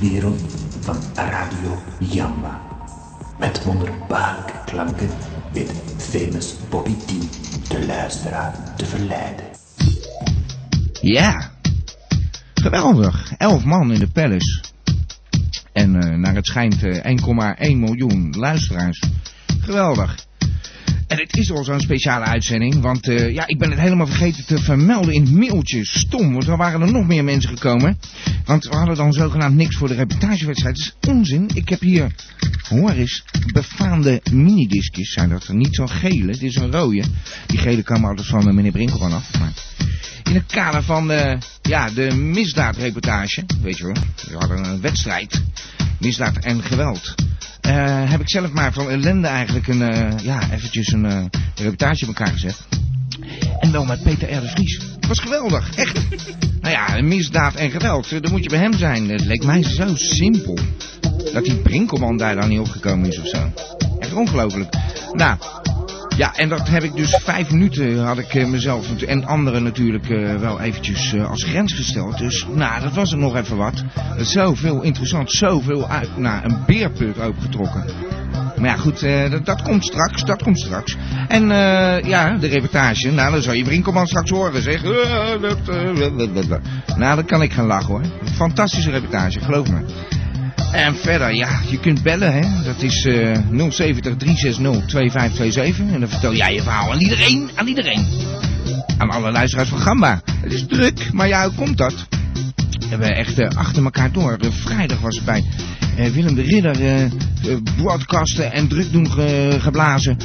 wereld van Radio Jamba. Met wonderbaarlijke klanken weet famous Bobby T de luisteraar te verleiden. Ja, geweldig. Elf man in de palace. En eh, naar het schijnt eh, 1,1 miljoen luisteraars. Geweldig. En het is al zo'n speciale uitzending, want eh, ja, ik ben het helemaal vergeten te vermelden in het mailtje. Stom, want er waren er nog meer mensen gekomen. Want we hadden dan zogenaamd niks voor de reportagewedstrijd. Dat is onzin. Ik heb hier, hoor eens, befaamde minidiscjes zijn dat. Niet zo'n gele, dit is een rode. Die gele kwamen altijd van meneer Brinkelman af. Maar in het kader van de, ja, de misdaadreportage, weet je wel. We hadden een wedstrijd, misdaad en geweld. Uh, heb ik zelf maar van ellende eigenlijk een, uh, ja, eventjes een uh, reportage op elkaar gezet. En wel met Peter R. de Vries. Het was geweldig, echt. nou ja, misdaad en geweld, dan moet je bij hem zijn. Het leek mij zo simpel. Dat die Brinkelman daar dan niet opgekomen is of zo. Echt ongelooflijk. Nou, ja, en dat heb ik dus vijf minuten had ik uh, mezelf en anderen natuurlijk uh, wel eventjes uh, als grens gesteld. Dus nou, dat was er nog even wat. Zoveel interessant, zoveel uit. Nou, een beerput opengetrokken. Maar ja, goed, dat, dat, komt straks, dat komt straks. En ja, de reportage, nou, dan zal je Brinkelman straks horen, zeg. nou, dan kan ik gaan lachen hoor. Fantastische reportage, geloof me. En verder, ja, je kunt bellen, hè. Dat is uh, 070 360 2527. En dan vertel jij je verhaal aan iedereen, aan iedereen. Aan alle luisteraars van Gamba. Het is druk, maar ja, hoe komt dat? We hebben echt uh, achter elkaar door. Vrijdag was het bij uh, Willem de Ridder broadcasten en druk doen ge geblazen.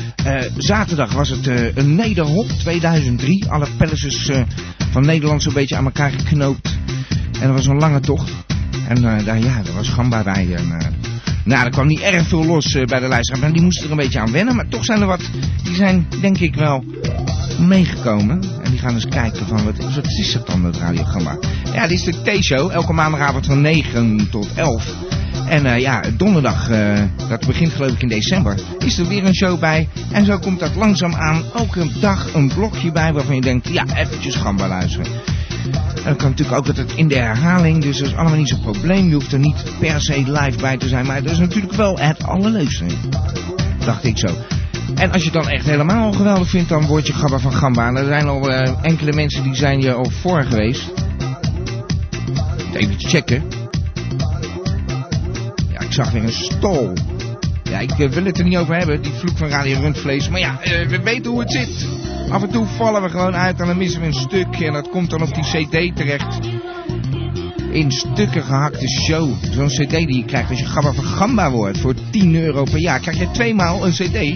zaterdag was het een Nederhop 2003. Alle palaces van Nederland zo'n beetje aan elkaar geknoopt. En dat was een lange tocht. En uh, daar, ja, daar was Gamba bij. En, uh, nou, er kwam niet erg veel los uh, bij de luisteraars. Maar die moesten er een beetje aan wennen. Maar toch zijn er wat, die zijn denk ik wel meegekomen. En die gaan eens kijken van, wat, wat is dat dan, dat Gamba? Ja, dit is de T-show. Elke maandagavond van 9 tot 11. En uh, ja, donderdag, dat begint geloof ik in december, is er weer een show bij. En zo komt dat langzaam aan. Elke dag een blokje bij waarvan je denkt, ja, eventjes Gamba luisteren. Dat kan natuurlijk ook dat het in de herhaling, dus dat is allemaal niet zo'n probleem. Je hoeft er niet per se live bij te zijn, maar dat is natuurlijk wel het allerleukste. Dacht ik zo. En als je het dan echt helemaal geweldig vindt, dan word je Gabba van Gamba. En er zijn al uh, enkele mensen die zijn je al voor geweest. Even checken. Ja, ik zag weer een stol. Ja, ik uh, wil het er niet over hebben, die vloek van Radio Rundvlees. Maar ja, uh, we weten hoe het zit. Af en toe vallen we gewoon uit en dan missen we een stuk. En dat komt dan op die cd terecht. In stukken gehakte show. Zo'n cd die je krijgt als je Gabba van Gamba wordt. Voor 10 euro per jaar krijg je tweemaal een cd.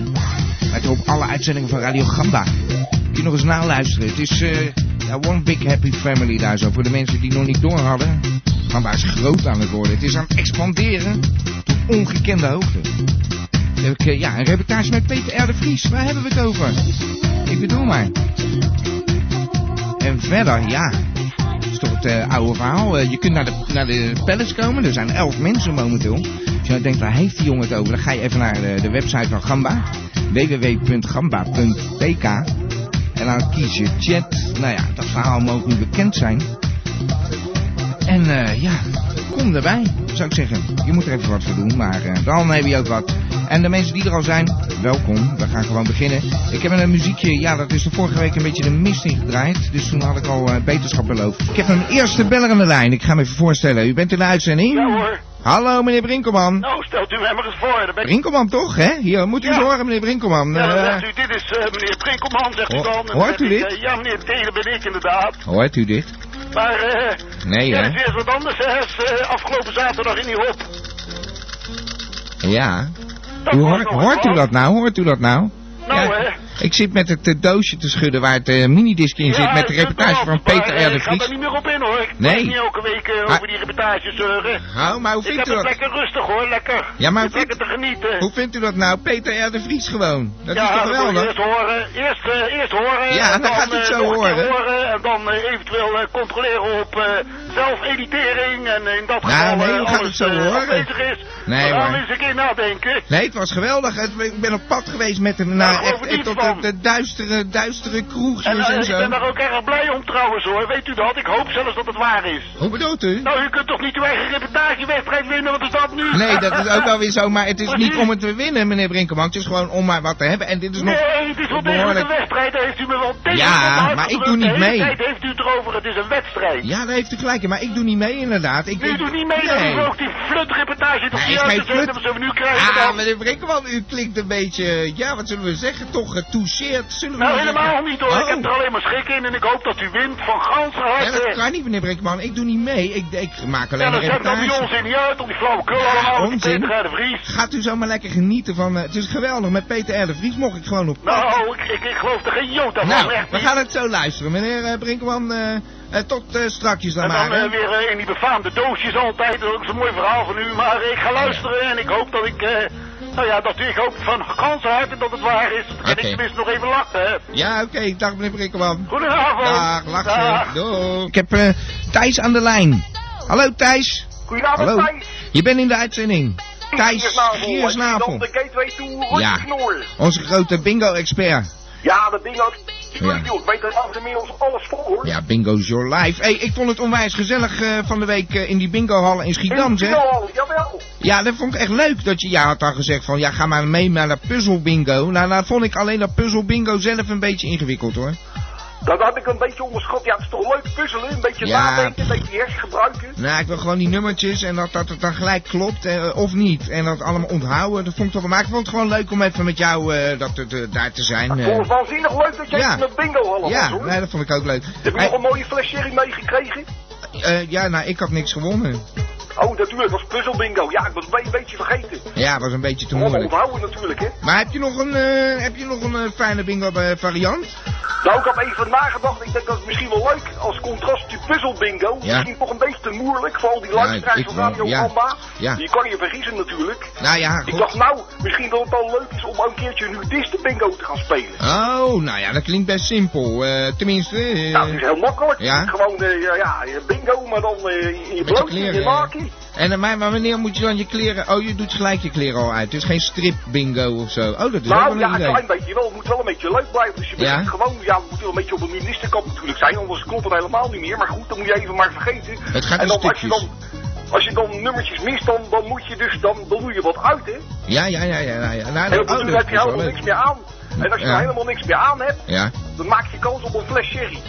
Met op alle uitzendingen van Radio Gamba. Kun je nog eens naluisteren. Het is uh, one big happy family daar zo. Voor de mensen die nog niet door hadden. Gamba is groot aan het worden. Het is aan het expanderen tot ongekende hoogte. Heb uh, ja, een reportage met Peter R. de Vries. Waar hebben we het over? Ik bedoel maar. En verder, ja. Dat is toch het uh, oude verhaal. Uh, je kunt naar de, naar de palace komen. Er zijn elf mensen momenteel. Als je nou denkt, waar heeft die jongen het over? Dan ga je even naar de, de website van Gamba. www.gamba.pk En dan kies je chat. Nou ja, dat verhaal mogen nu bekend zijn. En ja, kom erbij, zou ik zeggen. Je moet er even wat voor doen, maar dan heb je ook wat. En de mensen die er al zijn, welkom. We gaan gewoon beginnen. Ik heb een muziekje, ja, dat is de vorige week een beetje de mist ingedraaid. Dus toen had ik al uh, beterschap beloofd. Ik heb een eerste beller aan de lijn. Ik ga me even voorstellen. U bent in de uitzending? Ja hoor. Hallo meneer Brinkelman. Nou, stelt u mij maar eens voor. Ben... Brinkelman toch, hè? Hier, moet u Ja. horen meneer Brinkelman. Ja, dan Eh, zegt u, dit is eh, meneer Brinkelman, zegt u Ho- dan. En dan hoort u ik, dit? eh, ja meneer, deze ben ik inderdaad. Hoort u dit? Maar, eh, Nee, ja, hè? het is wat anders, hè. Eh, afgelopen zaterdag in die hop. Ja. U hoort, u dat nou? Hoort u dat nou? Nou, Ja. hè. Ik zit met het doosje te schudden waar het eh, minidisc in zit. Met de het reportage van Peter R. de Ik ga Vries. niet meer op in, hoor. Ik Nee. niet elke week eh, Maar- over die reportages zeuren. Nou, maar hoe Ik vindt heb u het dat? lekker rustig, hoor. Lekker. Ja, maar Ik vindt- lekker te genieten. Hoe vindt u dat nou? Peter R. de Vries gewoon. Dat ja, is toch geweldig? eerst horen. Eerst, eh, eerst horen. Ja, dan dan gaat u het zo horen. horen. En dan eventueel controleren op zelfeditering en in dat Nou, geval nee, eh, alles het zo, eh, hoor? afwezig is. Nee, gaan hoor. eens een keer nadenken. Nee, het was geweldig. Ik ben op pad geweest met hem naar geloof echt, ik tot de, de duistere, duistere En kroegjes eh, en ik zo. ben daar ook erg blij om trouwens hoor, weet u dat? Ik hoop zelfs dat het waar is. Hoe bedoelt u? Nou, u kunt toch niet uw eigen reportagewedstrijd winnen, wat is dat nu? Nee, dat is ook wel weer zo, maar het is Precies. niet om het te winnen, meneer Brinkelman. Het is gewoon om maar wat te hebben. En dit is nog Nee, het is wel behoorlijk... wedstrijd, daar heeft u me wel tegen Ja, maar ik doe niet De hele mee. tijd heeft u het erover, het is een wedstrijd. Ja, daar heeft u gelijk maar ik doe niet mee inderdaad. Ik, U doet niet mee, dan nee. is ook die flutreportage toch niet uit te zetten, we nu krijgen Ah, dan? meneer Brinkelman, u klinkt een beetje, ja, wat zullen we zeggen, toch getoucheerd, zullen we Nou, maar helemaal zeggen. niet hoor, ik Oh. heb er alleen maar schik in en ik hoop dat u wint van ganse Ja, dat harte. kan niet, meneer Brinkman. Ik doe niet mee. Ik, ik maak alleen Ja, een dan zet dan die reportage. onzin niet uit, om die flauwekul Ja, allemaal, onzin. Peter R. de Vries. Gaat u zomaar lekker genieten van... eh, het is geweldig. Met Peter R. de Vries mocht ik gewoon op. Nou, ik, ik, ik geloof er geen jota van, nou, echt we gaan het zo luisteren. Meneer eh, Brinkman, eh, eh, tot eh, strakjes dan En maar. dan hè. eh, weer eh, in die befaamde doosjes altijd, dat is ook zo'n mooi verhaal van u. Maar ik ga luisteren en ik hoop dat ik, nou ja, dat ik hoop van ganse harte dat het waar is. Dan kan Oké. ik tenminste nog even lachen, hè. Ja, oké. Dag meneer Brinkman. Goedenavond. Dag, Dag. lachen. Doei. Ik heb Thijs aan de lijn. Hallo Thijs. Goedenavond, Hallo. Thijs. Je bent in de uitzending. Thijs Giersnavel. Giersnavel. En dan de Gateway Tour Ja. Onze grote bingo-expert. Ja, dat ding ook. Ja. Ik weet er inmiddels alles voor, hoor. Ja, bingo's your life. Hey, ik vond het onwijs gezellig eh, van de week eh, in die bingo-hallen in Schiedam, zeg. Jawel. Ja, dat vond ik echt leuk dat je, ja, had dan gezegd van, ja, ga maar mee naar dat puzzelbingo. Nou, nou vond ik alleen dat puzzelbingo zelf een beetje ingewikkeld, hoor. Dat had ik een beetje onderschat. Ja, het is toch leuk puzzelen. Een beetje Ja. nadenken, een beetje hersen gebruiken. Nou, ik wil gewoon die nummertjes en dat, dat het dan gelijk klopt, eh, of niet. En dat allemaal onthouden, dat vond ik toch wel. Maar ik vond het gewoon leuk om even met jou eh, dat, te- daar te zijn. Ik eh. vond het waanzinnig leuk dat jij Ja. de bingo hallen ja, was, hoor. nee, dat vond ik ook leuk. Heb je nog een mooie fles sherry meegekregen? eh, ja, nou, ik had niks gewonnen. Oh, natuurlijk, was puzzelbingo. Ja, ik was een beetje vergeten. Ja, was een beetje te moeilijk. onthouden natuurlijk, hè. Maar heb je nog een, eh, heb je nog een eh, fijne bingo eh, variant? Nou, ik had even nagedacht. Ik denk dat het misschien wel leuk als contrast die puzzelbingo. Ja. Misschien toch een beetje te moeilijk. Vooral die luisteraars ik van Radio ja. Gamba. Ja. Die kan je vergiezen natuurlijk. Nou ja, Ik goed. dacht nou, misschien dat het wel leuk is om een keertje een nudiste bingo te gaan spelen. Oh, nou ja, dat klinkt best simpel. tenminste, Nou, het is heel makkelijk. Ja. Gewoon, ja, bingo, maar dan in je je bloot, in je eh. En eh, maar, maar wanneer moet je dan je kleren... Oh, je doet gelijk je kleren al uit. Het is geen strip bingo of zo. Oh, dat is Nou wel ja, een klein beetje wel. Het moet wel een beetje leuk blijven. Dus je Ja. begint gewoon, ja, we moeten wel een beetje op een ministerkant natuurlijk zijn. Anders klopt het helemaal niet meer. Maar goed, dan moet je even maar vergeten. Het gaat en dan, als je dan, als je dan nummertjes mist, dan, dan moet je dus, dan, dan doe je wat uit, hè. Ja, ja, ja, ja. ja, ja. Nou, En oh, dan heb je helemaal niks meer aan. En als je Ja. er helemaal niks meer aan hebt, Ja, dan maak je kans op een fles sherry.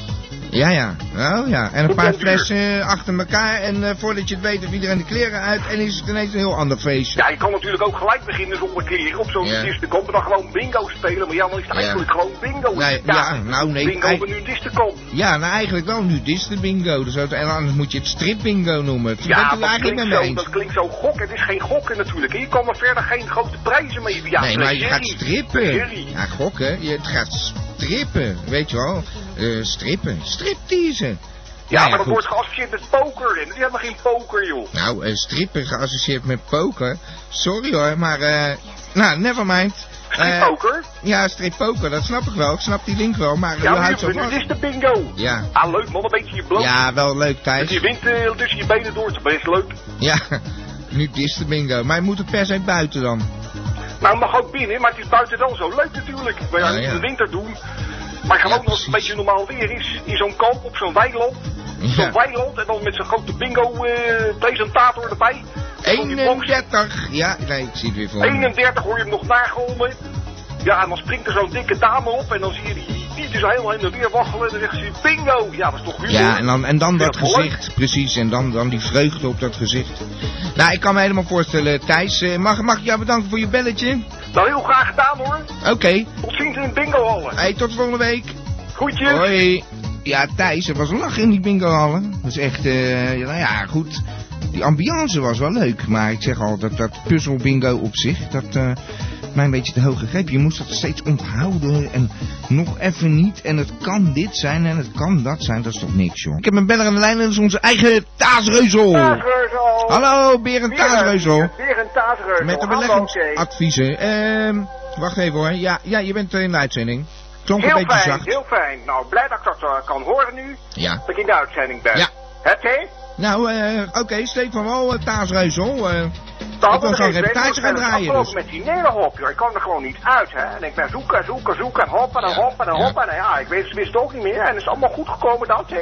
Ja, ja. Oh ja. En een paar flessen eh, achter elkaar. En eh, voordat je het weet, heeft iedereen de kleren uit. En is het ineens een heel ander feestje. Ja, je kan natuurlijk ook gelijk beginnen zonder kleren op zo'n Ja. nudistenkamp. En dan gewoon bingo spelen. Maar ja, dan is het Ja. eigenlijk gewoon bingo. Nee, ja, nou, nee, Bingo op een nudistenkamp. Ja, nou eigenlijk wel. Nu, dit is de bingo. Dus, en anders moet je het strip bingo noemen. Ja, Bent u dat klinkt, zo, eens? dat klinkt zo gok. Het is geen gokken natuurlijk. En je kan er verder geen grote prijzen mee Ja, nee, maar je gaat strippen. Ja, gokken. Je, het gaat strippen. Weet je wel. Eh, strippen. Stripteasen. Ja, Nou maar dat goed. wordt geassocieerd met poker. En dat is helemaal geen poker, joh. Nou, eh, strippen geassocieerd met poker. Sorry hoor, maar eh. Nou, nevermind. Eh, Strippoker? ja, strippoker, dat snap ik wel. Ik snap die link wel, maar Ja, u maar nu, is de bingo. Ja. Ah, leuk man. Een beetje je bloot. Ja, wel leuk Thijs. je wind eh, tussen je benen door. Het is leuk. Ja, nu is de bingo. Maar je moet het per se buiten dan. Nou, mag ook binnen, maar het is buiten dan zo leuk natuurlijk. We gaan Ja, niet ja. in de winter doen. Maar gewoon als het een beetje normaal weer is, in zo'n kamp op zo'n weiland. Zo'n weiland en dan met zo'n grote bingo-presentator erbij. Die box. 31. Ja, nee, ik zie het weer voor me. 31 hoor je hem nog nagalmen. Ja, en dan springt er zo'n dikke dame op en dan zie je die die zo helemaal in de weer waggelen. En dan zegt ze bingo. Ja, dat is toch humor? Ja, en dan, en dan dat gezicht, precies. En dan, dan die vreugde op dat gezicht. Nou, ik kan me helemaal voorstellen, Thijs. eh, mag, mag ik jou bedanken voor je belletje? Nou, heel graag gedaan hoor. Oké. Tot ziens in het bingo-hallen. Hey, tot volgende week. Groetjes. Hoi. Ja, Thijs, er was lachen in die bingo-hallen. Dat is echt, eh, ja, nou ja, goed. Die ambiance was wel leuk. Maar ik zeg al, dat, dat puzzel-bingo op zich, dat... eh mij een beetje te hoog gegrepen. Je moest dat steeds onthouden en nog even niet. En het kan dit zijn en het kan dat zijn. Dat is toch niks, joh. Ik heb een beller aan de lijn en dat is onze eigen Taasreuzel. Taasreuzel. Hallo, Berend Taasreuzel. Weer een taasreuzel. Met de beleggingsadviezen. Ehm, wacht even hoor. Ja, ja, je bent in de uitzending. Klonk een Heel beetje fijn, zacht. heel fijn. Nou, blij dat ik dat eh, kan horen nu. Ja. Dat ik in de uitzending ben. Ja. Het, hè? Nou, eh, oké, steek van wal, uh, Taasreuzel. eh ik dat zo'n geeft reportage wel. gaan En draaien. afgelopen Dus. met die nederhop, joh. Ik kwam er gewoon niet uit, hè. En ik ben zoeken, zoeken, zoeken. En hoppen en hoppen en hoppen. En ja, ik weet, wist het ook niet meer. En het is allemaal goed gekomen dan, hè.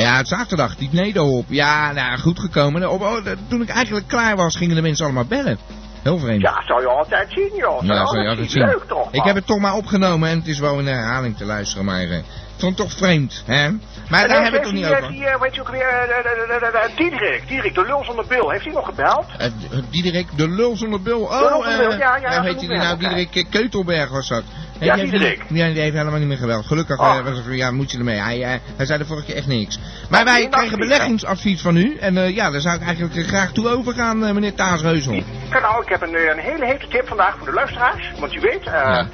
Ja, het zaterdag, die nederhop. Ja, nou, goed gekomen. Op, oh, dat- toen ik eigenlijk klaar was, gingen de mensen allemaal bellen. Heel vreemd. Ja, zou je altijd zien, joh. Zou Ja, zou je altijd zien. Leuk toch, Ik heb het toch maar opgenomen en het is wel een herhaling te luisteren, maar eh, ik vond het toch vreemd, hè? Maar daar hebben we het niet die, over. die, eh, weet je ook weer, eh, de- de- de- de- de- Diederik, Diederik, de lul zonder bil, heeft hij nog gebeld? Eh, Diederik, de lul zonder bil. Oh, eh, ja, ja, zo heet hij nou? Diederik eh, Keutelberg was dat. Nee, Ja, Diederik. Ja, die heeft helemaal niet meer gebeld. Gelukkig Oh. eh, was er, ja, moet je ermee. Hij, eh, hij zei de vorige keer echt niks. Maar wij niet, beleggingsadvies van u. En eh, ja, daar zou ik eigenlijk eh, graag toe overgaan, eh, meneer Taasreuzel. Ja, Nou, ik heb een, eh, een hele hete tip vandaag voor de luisteraars. Want u weet eh.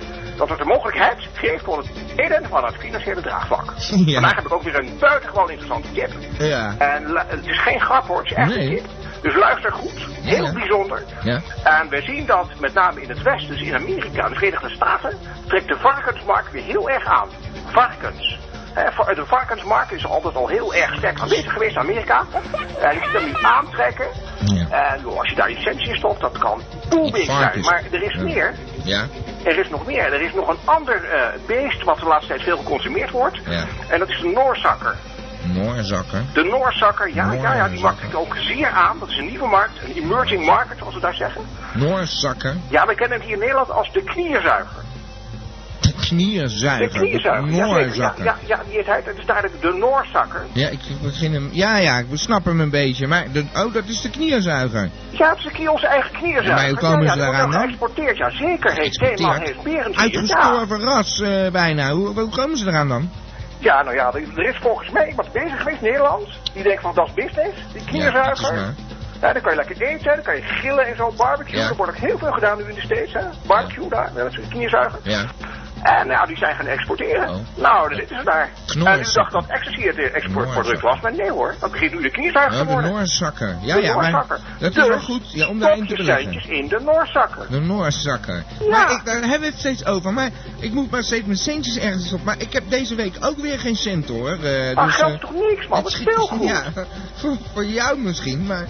Dat het de mogelijkheid geeft voor het heden van het financiële draagvlak. Ja. Vandaag heb ik ook weer een buitengewoon interessante tip. Ja. En het is geen grap hoor, het is echt Nee. een tip. Dus luister goed, heel Ja. bijzonder. Ja. En we zien dat met name in het Westen, dus in Amerika en de Verenigde Staten, trekt de varkensmarkt weer heel erg aan. Varkens. De varkensmarkt is altijd al heel erg sterk aanwezig geweest in Amerika. En ik zie hem nu aantrekken. Ja. En als je daar licentie in stopt, dat kan booming zijn. Maar er is meer. Ja. Er is nog meer. Er is nog een ander eh, beest wat de laatste tijd veel geconsumeerd wordt. Ja. En dat is de Noorzakker. Noorzakker. De Noorzakker, ja, ja, ja, die markt trekt ook zeer aan. Dat is een nieuwe markt, een emerging market, zoals we daar zeggen. Noorzakker. Ja, we kennen hem hier in Nederland als de knierzuiger. De De knierzuiger. knierzuiger, ja, ja, Noorzakker. ja, ja, die heet, het is duidelijk de Noorzakker. Ja, ik begin hem. Ja, ja, ik snap hem een beetje. Maar, de, oh, dat is de knierzuiger. Ja, het is een knie- onze eigen knierzuiger. Maar hoe komen ja, ze daaraan dan? Geëxporteerd, ja, zeker. Heeft Zeeman, heeft ja. Uitgestorven ras eh, bijna. Hoe, hoe komen ze eraan dan? Ja, nou ja, er is volgens mij iemand bezig geweest, Nederland. Die denkt van, dat is business, die dat knierzuiger. Ja, dan kan je lekker eten, dan kan je grillen en zo, barbecue. Ja. Er wordt ook heel veel gedaan nu in de States, hè. Barbecue daar, dat is een knierzuiger. Ja. En nou, die zijn gaan exporteren. Oh. Nou, daar zitten ze daar. En u dacht dat ecstasy het exportproduct was, maar nee hoor. Dat begint nu de knierzuiger Oh, te de worden. Noorzakker. Ja, De ja, maar Noorzakker. dat is wel goed ja, om daarin te beleggen. centjes in de Noorzakker. De Noorzakker. Ja. Maar ik, daar hebben we het steeds over. Maar ik moet maar steeds mijn centjes ergens op. Maar ik heb deze week ook weer geen cent hoor. Maar dus, geld eh, toch niks man, het is veel goed. Ja, voor, voor jou misschien, maar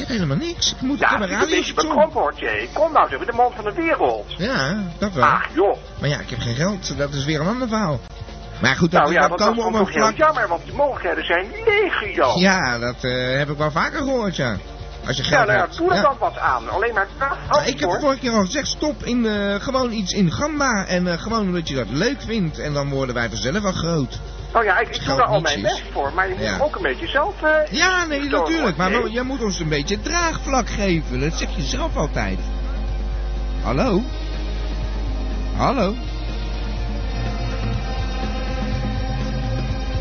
heb helemaal niks. Ik moet ik Ja, heb het een bekrompen hoor, Jay. Kom nou, zeg, de man van de wereld. Ja, dat wel. Ach joh. Maar ja, ik heb geen geld. Dat is weer een ander verhaal. Maar goed, dat, Nou ja, dat komen toch een vlak. jammer, want de mogelijkheden zijn legio. Ja, dat eh, heb ik wel vaker gehoord, ja. Als je Ja, geld nou ja, doe er Ja. dan wat aan. Alleen maar kracht Nou, ik heb het vorige keer al gezegd, stop in eh, gewoon iets in Gamba. En eh, gewoon omdat je dat leuk vindt. En dan worden wij vanzelf wel groot. Nou ja, ik, ik doe daar al mijn best voor, maar je moet Ja. ook een beetje zelf... eh, Ja, nee, natuurlijk. Maar jij moet ons een beetje draagvlak geven. Dat zeg je zelf altijd. Hallo? Hallo?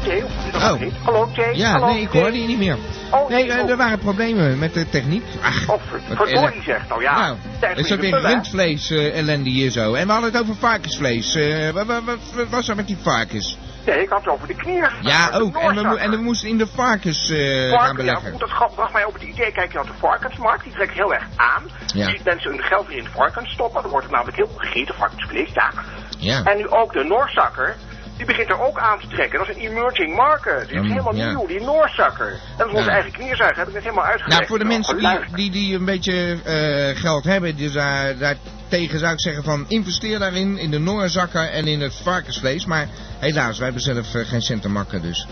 Jay, Oh. Hallo Jay? Ja, Hallo, nee, ik hoorde je niet meer. Oh, Nee, eh, oh. er waren problemen met de techniek. Ach, Oh, verdorie zegt. Nou ja, Nou, er is ook weer rundvlees eh, ellende hier zo. En we hadden het over varkensvlees. Eh, wat, wat, wat- wat was er met die varkens? Nee, ik had het over de knier. Ja, ook. En we, en we moesten in de varkens eh, Varken, ja, beleggen. dat bracht mij op het idee, kijk je naar de varkensmarkt, die trekt heel erg aan. Ja. Je ziet mensen hun geld weer in de varkens stoppen, dan wordt het namelijk heel gegeten, varkensvlees, ja. Ja. En nu ook de Noorzakker, die begint er ook aan te trekken. Dat is een emerging market, die is helemaal ja. nieuw, die Noorzakker. Dat is onze eigen knierzuiger, heb ik net helemaal uitgelegd. Nou, voor de Nou, mensen die, geluisterd. die, die een beetje eh, geld hebben, dus daar, daartegen zou ik zeggen van investeer daarin, in de Noorzakker en in het varkensvlees. Maar helaas, wij hebben zelf eh, geen cent te makken, dus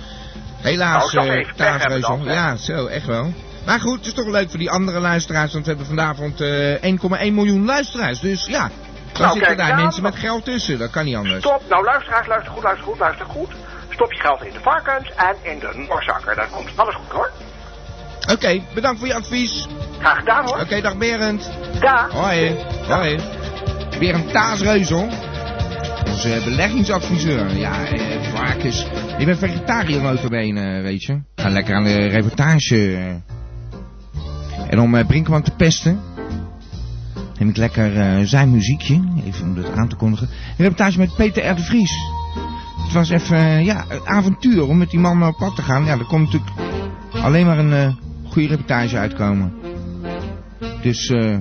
helaas, Nou, eh. Ja, zo, echt wel. Maar goed, het is toch leuk voor die andere luisteraars, want we hebben vanavond eh 1,1 miljoen luisteraars. Dus ja, dan Nou, zitten kijk, daar ja, mensen met geld tussen, dat kan niet anders. Stop, nou luisteraars, luister goed, luister goed, luister goed. Stop je geld in de varkens en in de Noorzakker, dan komt alles goed hoor. Oké, bedankt voor je advies. Graag gedaan hoor. Oké, dag Berend. Dag. Hoi, hoi. Weer een taasreuzel. Onze beleggingsadviseur. Ja, eh, varkens. Ik ben vegetariër notabene, weet je. Ga lekker aan de reportage. eh. En om eh, Brinkman te pesten... neem ik lekker eh, zijn muziekje. Even om dat aan te kondigen. Een reportage met Peter R. de Vries. Het was even, eh, ja, een avontuur om met die man op pad te gaan. Ja, er kon natuurlijk alleen maar een eh, goede reportage uitkomen. Dus, eh...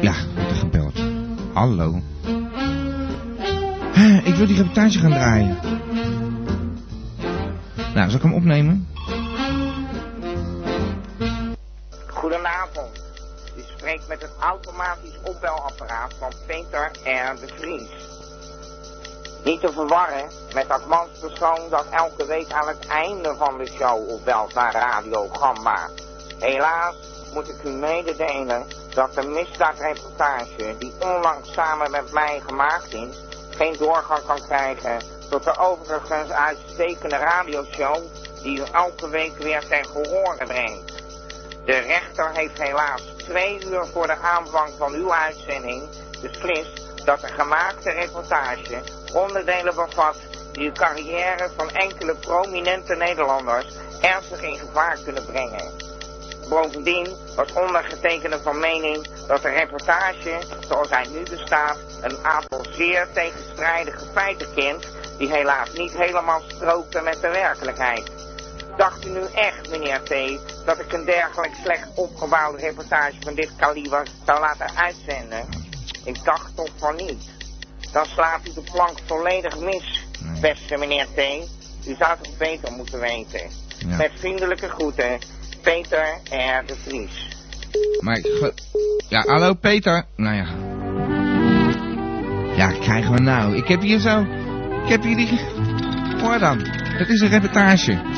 Ja, wordt er gebeld. Hallo. Ik wil die reportage gaan draaien. Nou, zal ik hem opnemen? Goedenavond. U spreekt met het automatisch opbelapparaat van Peter R. de Vries. Niet te verwarren met dat manspersoon dat elke week aan het einde van de show opbelt naar Radio Gamba. Helaas moet ik u mededelen dat de misdaadreportage die onlangs samen met mij gemaakt is, geen doorgang kan krijgen tot de overigens uitstekende radioshow die u elke week weer ten gehore brengt. De rechter heeft helaas twee uur voor de aanvang van uw uitzending beslist dat de gemaakte reportage onderdelen bevat die uw carrière van enkele prominente Nederlanders ernstig in gevaar kunnen brengen. Bovendien was ondergetekende van mening dat de reportage, zoals hij nu bestaat, een aantal zeer tegenstrijdige feiten kent die helaas niet helemaal strookten met de werkelijkheid. Dacht u nu echt, meneer T, dat ik een dergelijk slecht opgebouwde reportage van dit kaliber zou laten uitzenden? Ik dacht toch van niet. Dan slaat u de plank volledig mis, beste meneer T. U zou toch beter moeten weten. Ja. Met vriendelijke groeten, Peter R. de Vries. Maar ik... Ja, hallo Peter. Nou ja. Ja, krijgen we nou. Ik heb hier zo... Ik heb hier die... Hoor dan. Dat is een reportage.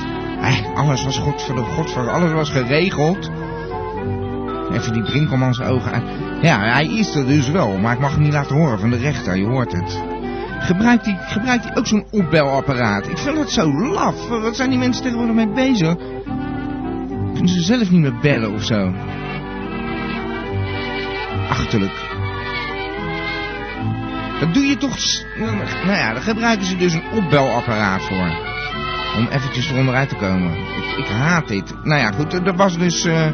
Alles was goed voor. Alles was geregeld. Even die Brinkelmans ogen uit. Ja, hij is er dus wel. Maar ik mag hem niet laten horen van de rechter. Je hoort het. Gebruikt hij, gebruikt hij ook zo'n opbelapparaat? Ik vind het zo laf. Wat zijn die mensen tegenwoordig mee bezig? Kunnen ze zelf niet meer bellen of zo? Achterlijk. Dat doe je toch... s- Nou ja, daar gebruiken ze dus een opbelapparaat voor. Om eventjes eronderuit te komen. Ik, ik haat dit. Nou ja, goed, er was dus... eh,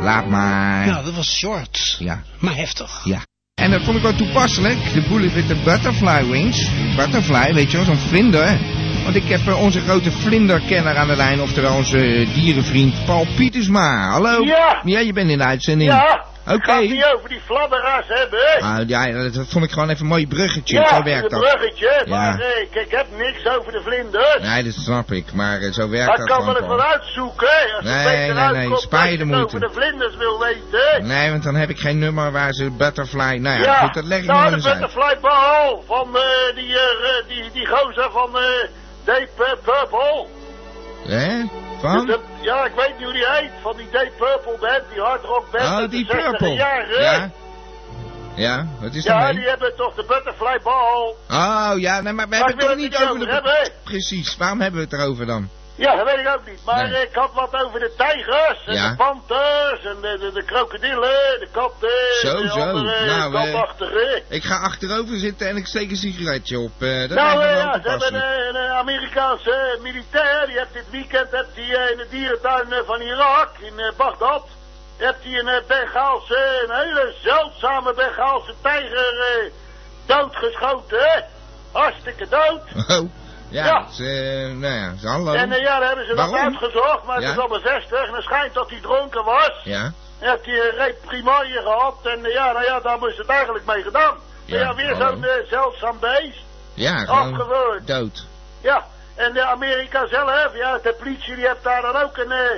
laat maar. Ja, dat was short. Ja. Maar heftig. Ja. En dat vond ik wel toepasselijk. De bullet with the butterfly wings. Butterfly, weet je wel, zo'n vlinder. Want ik heb eh, onze grote vlinderkenner aan de lijn, oftewel onze dierenvriend Paul Pietersma. Hallo? Ja. Ja, je bent in de uitzending. Ja, Oké. gaat niet over die fladderras hebben, hè? Ah, ja, dat dat vond ik gewoon even een mooi bruggetje. ja, zo een werkt dat. bruggetje, Ja. maar eh, ik, ik heb niks over de vlinders. Nee, dat snap ik, maar eh, zo werkt Maar dat ik kan wel even uitzoeken, hè? Als Nee, nee, nee, je het moeite. over de vlinders wil weten. Nee, want dan heb ik geen nummer waar ze butterfly... Nou ja, Ja, goed, dat leg ik nou, wel de butterfly bal van eh, die, eh, die, die gozer van eh Deep Purple. Hè? Van? Dat- ja, ik weet niet hoe die heet, van die Deep Purple band, die hardrock band Oh, uit die de 60 Purple. jaren. Ja. Ja, wat is er Ja, die hebben toch de butterfly bal. Oh, ja, nee, maar we Maar hebben het toch het niet over over de... hebben. Precies, waarom hebben we het erover dan? Ja, dat weet ik ook niet. Maar Nee. ik had wat over de tijgers en Ja. de panters en de, de, de krokodillen, de katten, Zo, de zo. andere Nou, katachtige. Ik ga achterover zitten en ik steek een sigaretje op. eh dat Nou wel ja, ze hebben een Amerikaanse militair, die heeft dit weekend die, eh, in de dierentuin eh, van Irak, in eh, Bagdad, heeft hij een uh, Bengaalse, een hele zeldzame Bengaalse tijger eh, doodgeschoten? Hartstikke dood. Oh, ja, Ja. Ze, nou ja, ze hallo. En eh, ja, daar hebben ze dat Waarom? uitgezocht, maar Ja. het is al bevestigd. En het schijnt dat hij dronken was. Ja, En heeft hij een gehad. En eh, ja, nou ja, daar moest het eigenlijk mee gedaan. Ja, Ja, ja weer zo'n eh, zeldzaam beest. ja, gewoon dood. Ja, en de Amerika zelf, ja, de politie die heeft daar dan ook een, eh,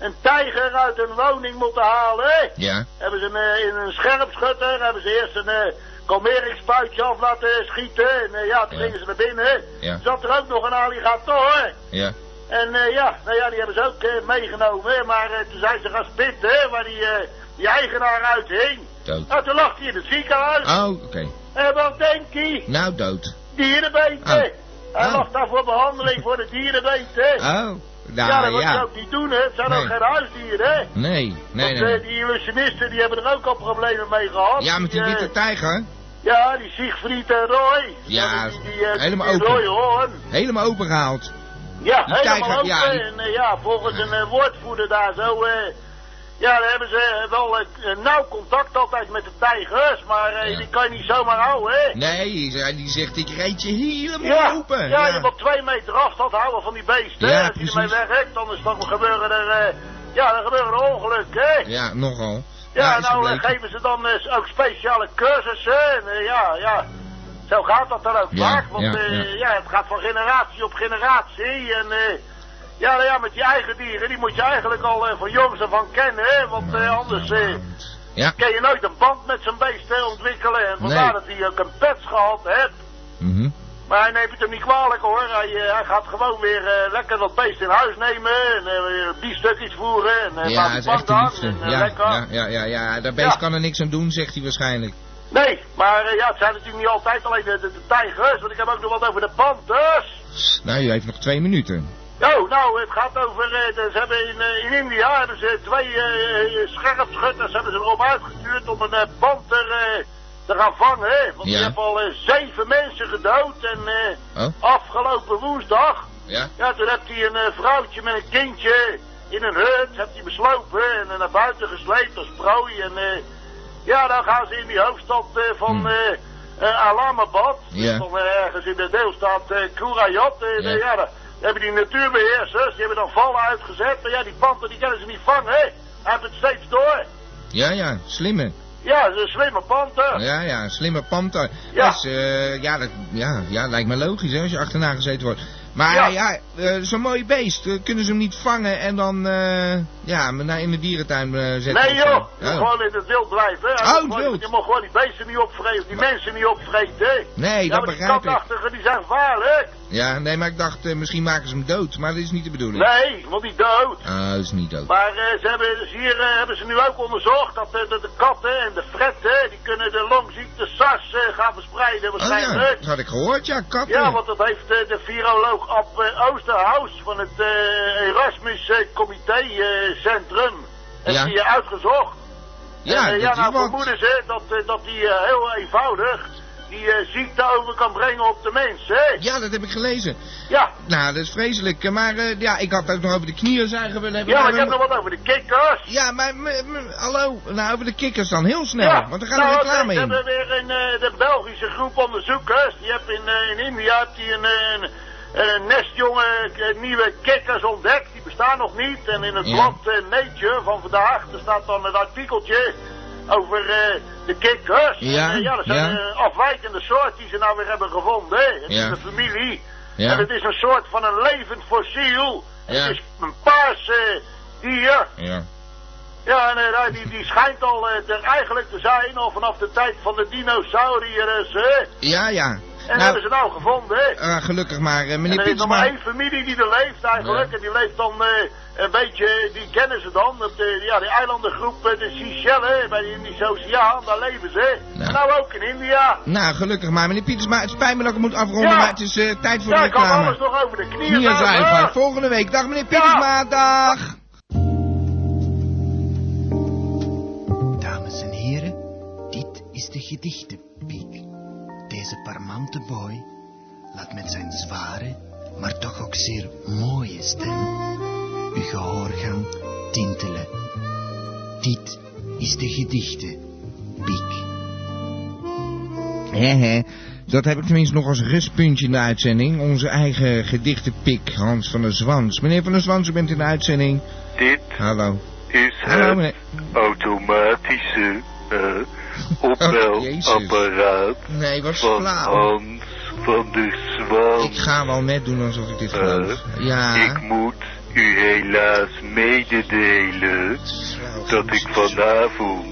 een tijger uit een woning moeten halen. Hè? Ja, Hebben ze een, eh, in een scherpschutter, hebben ze eerst een uh, kalmeringspuitje af laten schieten. En eh, ja, toen Ja. gingen ze naar binnen. Ja. Zat er ook nog een alligator. ja. En eh, ja, nou ja, die hebben ze ook eh, meegenomen. hè, Maar eh, toen zijn ze gaan spitten, hè, waar die, eh, die eigenaar uithing. Dood. Nou, toen lag hij in het ziekenhuis. Oh, oké. En wat denkt hij? Nou, dood. Dierenbeten. Oh. Hij Oh. lag daar voor behandeling voor de dierenbeten. Oh, ja, nou dat moet je ja. ook niet doen, hè. Het zijn Nee. ook geen huisdieren, hè. Nee, nee, Want nee. eh, die illusionisten, die hebben er ook al problemen mee gehad. Ja, met die eh, witte tijger. Ja, die Siegfried en Roy. Ja, die, die, eh, helemaal open. Roy. Helemaal opengehaald. Ja, Die helemaal tijger, open. ja, die- En eh, ja, volgens een eh, woordvoerder daar zo... ja, daar hebben ze wel eh, nauw contact altijd met de tijgers. Maar eh, Ja. die kan je niet zomaar houden, hè. Nee, die- zegt ik reed je helemaal Ja, open. ja, je moet twee meter afstand houden van die beesten. Ja, hè. Als je ermee precies. wegrekt, dan, gebeuren er... eh, ja, dan gebeuren er ongelukken, hè. Ja, nogal. Ja, nou geven ze dan ook speciale cursussen. En, ja, ja, zo gaat dat dan ook vaak. Want ja, het gaat van generatie op generatie. En eh, Ja, nou ja, met je eigen dieren, die moet je eigenlijk al eh, van jongs af aan kennen, hè. Want eh, anders eh, Ja. kan je nooit een band met zo'n beest ontwikkelen. En vandaar Nee. dat hij ook een pets gehad heeft. Mhm. Maar hij neemt het hem niet kwalijk hoor. Hij, hij gaat gewoon weer lekker dat beest in huis nemen. En uh, weer biefstukjes voeren. En uh, Ja, hij is echt. En, eh, Ja, lekker. ja, ja, ja, ja, dat beest Ja. kan er niks aan doen, zegt hij waarschijnlijk. Nee, maar ja, het zijn natuurlijk niet altijd alleen de, de, de tijgers. Want ik heb ook nog wat over de panthers. Nou, u heeft nog twee minuten. Oh, nou, het gaat over, eh, ze hebben in, eh, in India hebben ze twee eh, scherpschutters hebben ze erop uitgestuurd om een panter te gaan vangen. hè. Want Ja. die hebben al zeven mensen gedood en Oh, afgelopen woensdag, ja? ja, toen heeft hij een vrouwtje met een kindje in een hut, heeft hij beslopen en naar buiten gesleept als prooi. En ja, dan gaan ze in die hoofdstad van Hmm. Alamabad, Ja. van eh, ergens in de deelstaat eh Kurayat, Ja. ja. Hebben die natuurbeheersers, die hebben dan vallen uitgezet. Maar ja, die panter die kunnen ze niet vangen, hè. Hij heeft het steeds door. Ja, ja, slimme. Ja, dat is een slimme panter. Ja, ja, slimme panter. Ja. Dus, eh, ja, dat, ja, ja, lijkt me logisch hè, als je achterna gezeten wordt. Maar Ja. ja, eh, zo'n mooi beest, eh, kunnen ze hem niet vangen en dan, eh, ja, in de dierentuin zetten? Nee joh, Oh. gewoon in het wild blijven. Hè. Oh, wild. Je mag gewoon die beesten niet opvreten, die mensen niet opvreten. hè. Nee, ja, dat maar die begrijp ik. katachtigen die zijn gevaarlijk. Ja, nee, maar ik dacht, misschien maken ze hem dood, maar dat is niet de bedoeling. Nee, want die dood. Ah, dat is niet dood. Maar ze hebben, dus hier hebben ze nu ook onderzocht dat de, de katten en de fretten, die kunnen de longziekte SARS gaan verspreiden Oh waarschijnlijk. ja, dat had ik gehoord, ja, katten. Ja, want dat heeft de viroloog Ab eh, Oosterhuis van het eh, Erasmus eh, Comité Centrum heeft Ja. die, eh, uitgezocht. ja, en, dat ja, nou vermoeden ze dat, dat die heel eenvoudig die ziekte over kan brengen op de mens, hè? Ja, dat heb ik gelezen. Ja, Nou, dat is vreselijk. Maar ja, ik had ook nog over de knieënzuiger willen hebben. ja maar ik heb nog wat over de kikkers. Ja, maar hallo, nou over de kikkers dan heel snel, Ja, want er gaat nou, een oké, reclame in. hebben weer een, de Belgische groep onderzoekers. Die hebben in, in India die een, een, een nestjonge eh, nieuwe kikkers ontdekt. Die bestaan nog niet. En in het Ja. blad eh, Nature van vandaag, er staat dan een artikeltje over eh, de kikkers. Ja, En, ja, dat zijn ja. afwijkende soort die ze nou weer hebben gevonden. Het Ja. is een familie. Ja. En het is een soort van een levend fossiel. Het is een paars eh, dier. Ja. Ja, en die, die schijnt al er eigenlijk te zijn, al vanaf de tijd van de dinosauriërs, hè. Ja, ja. En Nou, hebben ze nou gevonden, hè. ah, gelukkig maar, eh, En meneer er is nog maar Pietersma. één familie die er leeft eigenlijk. Ja. En die leeft dan eh, een beetje, die kennen ze dan. Op de, ja, die eilandengroep, eh, de Seychelles, bij de Indische Oceaan, daar leven ze. Ja. Nou ook in India. Nou, gelukkig maar, meneer Pietersma. Het spijt me dat ik moet afronden, Ja. maar het is eh, tijd voor Ja, de ik had reclame. alles nog over de knieën. Knieënzuiger, volgende week. Dag meneer Pietersma, dag. Dames en heren, dit is de gedichtenpiek. Deze parmante boy laat met zijn zware, maar toch ook zeer mooie stem uw gehoorgang tintelen. Dit is de gedichtenpiek. Hè, hè. Dat heb ik tenminste nog als rustpuntje in de uitzending. Onze eigen gedichtenpik, Hans van der Zwans. Meneer van der Zwans, u bent in de uitzending. Dit Hallo. is Hallo, het meneer. automatische eh, Oh, opbelapparaat Nee, wat van. Hans van der Zwaan. Ik ga wel net doen alsof ik dit Eh, geloof. Ja. Ik moet u helaas mededelen dat ik vanavond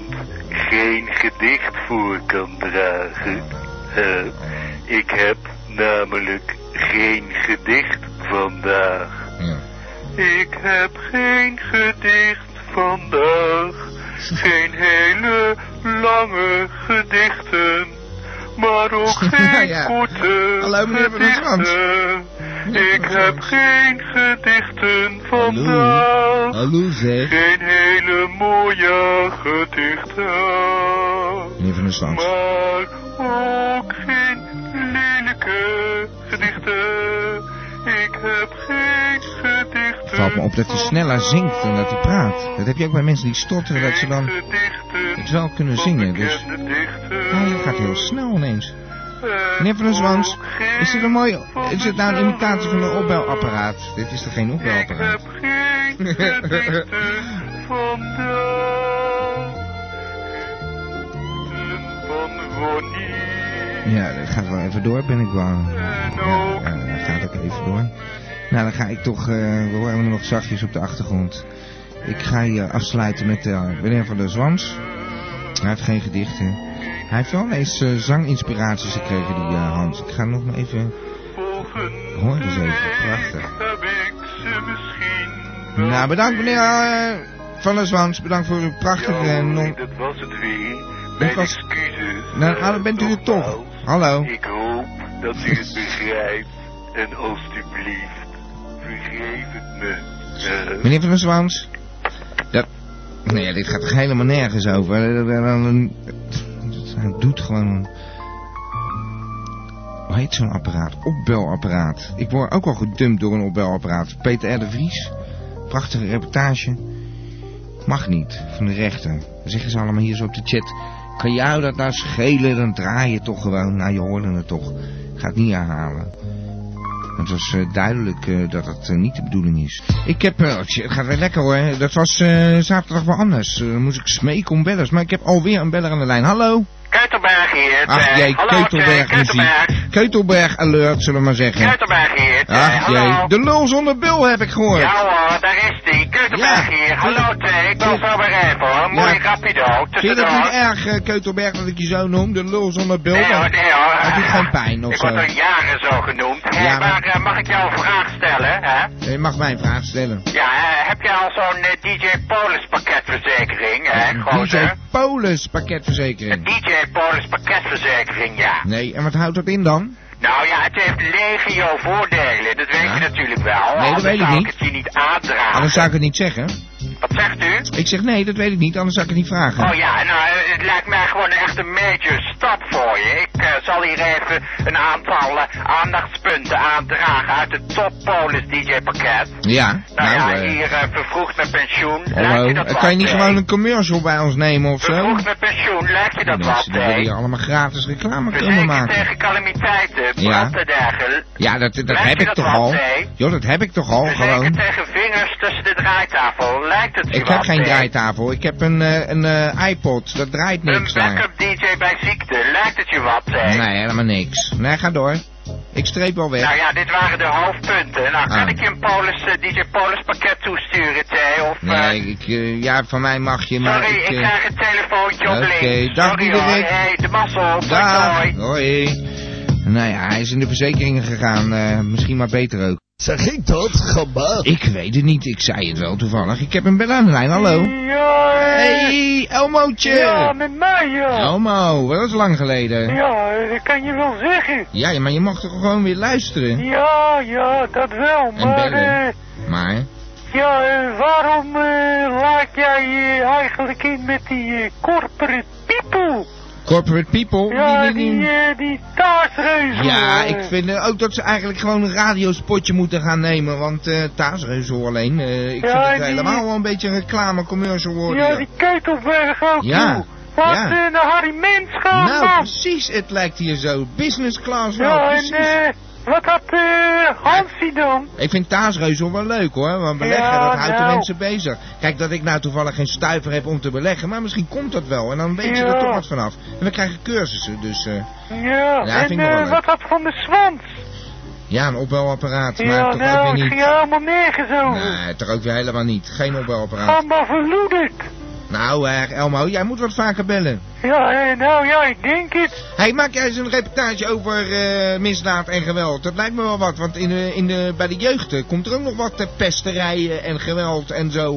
geen gedicht voor kan dragen. Eh, ik heb namelijk geen gedicht vandaag. Ja. Ik heb geen gedicht vandaag, geen hele lange gedichten, maar ook geen Ja. korte Hallo, gedichten. Ik heb geen gedichten vandaag, Hallo zeg. geen hele mooie gedichten, Meneer van der Zwans. maar ook geen lelijke gedichten. Ik heb valt me op dat hij sneller zingt dan dat hij praat. Dat heb je ook bij mensen die stotteren, dat ze dan het wel kunnen zingen. Dus ja, je gaat heel snel ineens. Der Zwans, is dit een mooie... Is dit nou een imitatie van een opbelapparaat? Dit is toch geen Ik heb opbelapparaat? geen vandaag. Gedichten van. Ja, dat gaat wel even door, ben ik bang. Ja, ja, dat gaat ook even door. Nou, dan ga ik toch, eh, we horen hem nog zachtjes op de achtergrond. Ik ga je afsluiten met uh, meneer van der Zwans. Hij heeft geen gedichten. Hij heeft wel eens uh, zanginspiraties gekregen, die Hans. Ik ga nog maar even... Hoor eens even, prachtig. Nou, bedankt meneer van der Zwans. Bedankt voor uw prachtige... Non... dat was het weer. Mijn was- excuses. Nou, bent u het toch? Hallo. Ik hoop dat u het begrijpt. En alstublieft, vergeef me. Eh, Meneer van der Zwans. Dat... Nee, dit gaat toch helemaal nergens over. Dat- dat- dat- Hij doet gewoon... Hoe heet zo'n apparaat? Opbelapparaat. Ik word ook al gedumpt door een opbelapparaat. Peter R. de Vries. Prachtige reportage. Mag niet, van de rechter. Dan zeggen ze allemaal hier zo op de chat. Kan jou dat nou schelen? Dan draai je toch gewoon. Nou, je hoorde het toch. Ik ga het niet herhalen. Het was eh, duidelijk eh, dat het eh, niet de bedoeling is. Ik heb... oh, het gaat weer lekker hoor. Dat was zaterdag wel anders. Dan moest ik smeken om bellers. Maar ik heb alweer een beller aan de lijn. Hallo? Keutelberg hier. Ach jee, hallo, Keutelberg Tjee, Keutelberg. muziek. Keutelberg alert, zullen we maar zeggen. Keutelberg hier. Eh, Ach hallo. jee, de lul zonder bil heb ik gehoord. Ja hoor, daar is die. Keutelberg Ja. hier. Hallo Tjee, ik ben even hoor. Mooi Ja. rapido. Vind je dat niet erg, eh, Keutelberg, dat ik je zo noem? De lul zonder bil? Nee hoor, nee hoor. Dat doet geen pijn of Ik zo. word al jaren zo genoemd. Ja, maar- maar eh, mag ik jou een vraag stellen, hè? Je mag mij een vraag stellen. Ja, eh, heb je al zo'n eh, DJ Polis pakketverzekering, hè, DJ? Polis pakketverzekering. DJ Polis pakketverzekering, ja. Nee, en wat houdt dat in dan? Nou ja, het heeft legio voordelen, dat weet Ja. je natuurlijk wel. Nee, dat Anders weet ik zou niet. ik het je niet aandragen. Anders zou ik het niet zeggen. Wat zegt u? Ik zeg nee, dat weet ik niet, anders zou ik het niet vragen. Oh ja, nou, het lijkt mij gewoon echt een major stap voor je. Ik eh, zal hier even een aantal eh, aandachtspunten aandragen uit het Top Polis DJ pakket. Ja, Nou, ja, eh, hier vervroegd met pensioen. Hallo. je dat wat, Kan je niet gewoon een commercial bij ons nemen of zo? Vervroegd met pensioen, lijkt je dat wat, Mensen die willen hè? hier allemaal gratis reclame kunnen maken. tegen calamiteiten, brand en dergelijke. Ja, dat, heb je ik dat toch wat, al. Jo, dat heb ik toch al Verzekerd gewoon. tegen vingers tussen de draaitafel, lijkt het Ik heb geen draaitafel, ik heb een, eh, een eh, iPod, dat draait Een niks daar. backup DJ bij ziekte, lijkt het je wat? Nee, helemaal niks. Nee, ga door. Ik streep wel weg. Nou ja, dit waren de hoofdpunten. Nou, kan Ah. ik je een Polis, eh, DJ Polis pakket toesturen? Of, Nee, ik, ja, van mij mag je, maar Sorry, ik... ik krijg een telefoontje op Oké, links. dag, Sorry Diederik. hoor. Hey, de mazzel. Dag. Hoi. Hoi. Nou ja, hij is in de verzekeringen gegaan. misschien maar beter ook. Zeg ik dat, gamba? Ik weet het niet, ik zei het wel toevallig. Ik heb een bel aan de lijn, hallo. Ja, eh, Hey, Elmootje. ja, met mij ja. Elmo, dat is lang geleden. Ja, eh, dat kan je wel zeggen. Ja, maar je mag toch gewoon weer luisteren? Ja, ja, dat wel, En maar bellen. eh, Maar, ja, eh, waarom eh, laat jij je eigenlijk in met die eh, corporate people? Corporate people... Ja, die- die- die, eh, taasreuzen. Ja, ik vind eh, ook dat ze eigenlijk gewoon een radiospotje moeten gaan nemen. Want Taasreuzel alleen, ik Ja, vind het helemaal wel een beetje een reclame commercial worden. Ja, die Ketelberg ook Ja, toe. Wat ja. naar Harry Mens gaan, Nou, man. precies, het lijkt hier zo. Business class wel, Ja, precies. en wat had eh Hansie dan? Ik vind Taasreuzel wel leuk hoor, want beleggen, Ja, dat houdt de nou. mensen bezig. Kijk, dat ik nou toevallig geen stuiver heb om te beleggen, maar misschien komt dat wel. En dan weet je Ja. er toch wat vanaf. En we krijgen cursussen, dus eh, Ja, Ja, en leuk. wat had Van de Zwans? ja, een opbelapparaat, maar Ja, toch ook nou, niet. ging helemaal nergens over. Nee, toch ook weer helemaal niet. Geen opbelapparaat. Gamba verloederd. Nou, eh, Elmo, jij moet wat vaker bellen. Ja, eh, nou ja, ik denk het. Hey, maak jij eens een reportage over eh, misdaad en geweld? Dat lijkt me wel wat, want in de, in de, bij de jeugd eh, komt er ook nog wat eh, pesterijen en geweld en zo.